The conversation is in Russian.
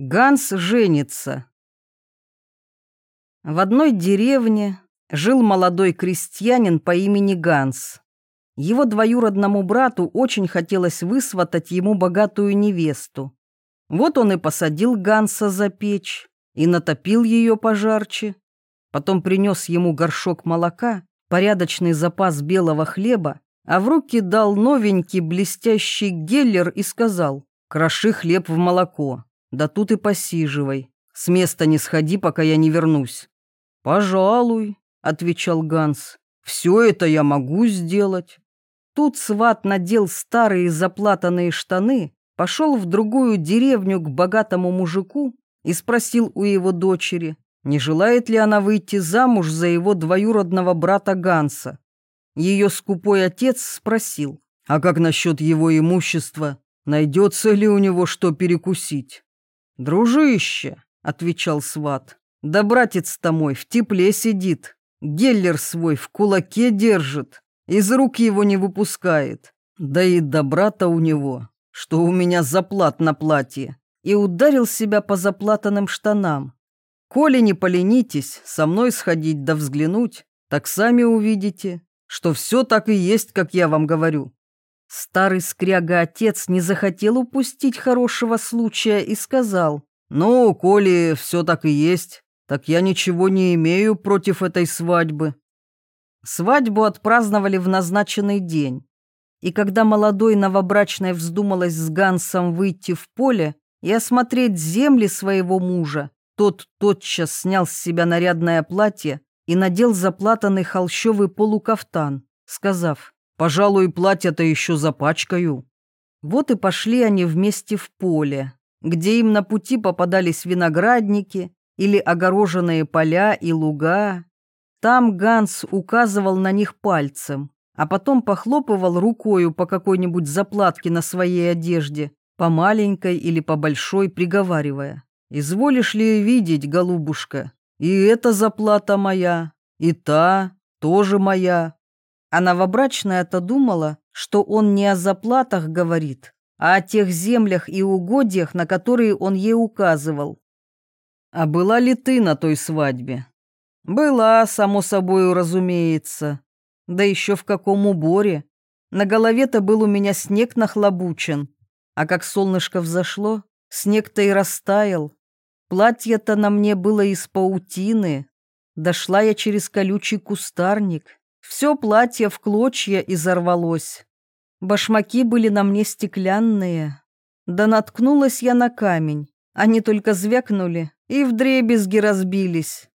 Ганс женится. В одной деревне жил молодой крестьянин по имени Ганс. Его двоюродному брату очень хотелось высватать ему богатую невесту. Вот он и посадил Ганса за печь и натопил ее пожарче. Потом принес ему горшок молока, порядочный запас белого хлеба, а в руки дал новенький блестящий геллер и сказал «Кроши хлеб в молоко». Да тут и посиживай. С места не сходи, пока я не вернусь. Пожалуй, отвечал Ганс. Все это я могу сделать. Тут сват надел старые заплатанные штаны, пошел в другую деревню к богатому мужику и спросил у его дочери, не желает ли она выйти замуж за его двоюродного брата Ганса. Ее скупой отец спросил, а как насчет его имущества? Найдется ли у него что перекусить? «Дружище», — отвечал сват, — «да братец-то мой в тепле сидит, геллер свой в кулаке держит, из рук его не выпускает, да и добра-то у него, что у меня заплат на платье» и ударил себя по заплатанным штанам. «Коли не поленитесь со мной сходить да взглянуть, так сами увидите, что все так и есть, как я вам говорю». Старый скряга-отец не захотел упустить хорошего случая и сказал, «Ну, коли все так и есть, так я ничего не имею против этой свадьбы». Свадьбу отпраздновали в назначенный день. И когда молодой новобрачной вздумалась с Гансом выйти в поле и осмотреть земли своего мужа, тот тотчас снял с себя нарядное платье и надел заплатанный холщовый полукафтан, сказав, Пожалуй, платье-то еще запачкаю. Вот и пошли они вместе в поле, где им на пути попадались виноградники или огороженные поля и луга. Там Ганс указывал на них пальцем, а потом похлопывал рукою по какой-нибудь заплатке на своей одежде, по маленькой или по большой, приговаривая. «Изволишь ли видеть, голубушка, и эта заплата моя, и та тоже моя, а новобрачная-то думала, что он не о заплатах говорит, а о тех землях и угодьях, на которые он ей указывал. «А была ли ты на той свадьбе?» «Была, само собой, разумеется. Да еще в каком уборе. На голове-то был у меня снег нахлобучен, а как солнышко взошло, снег-то и растаял. Платье-то на мне было из паутины. Дошла я через колючий кустарник, все платье в клочья изорвалось. Башмаки были на мне стеклянные. Да наткнулась я на камень. Они только звякнули и вдребезги разбились.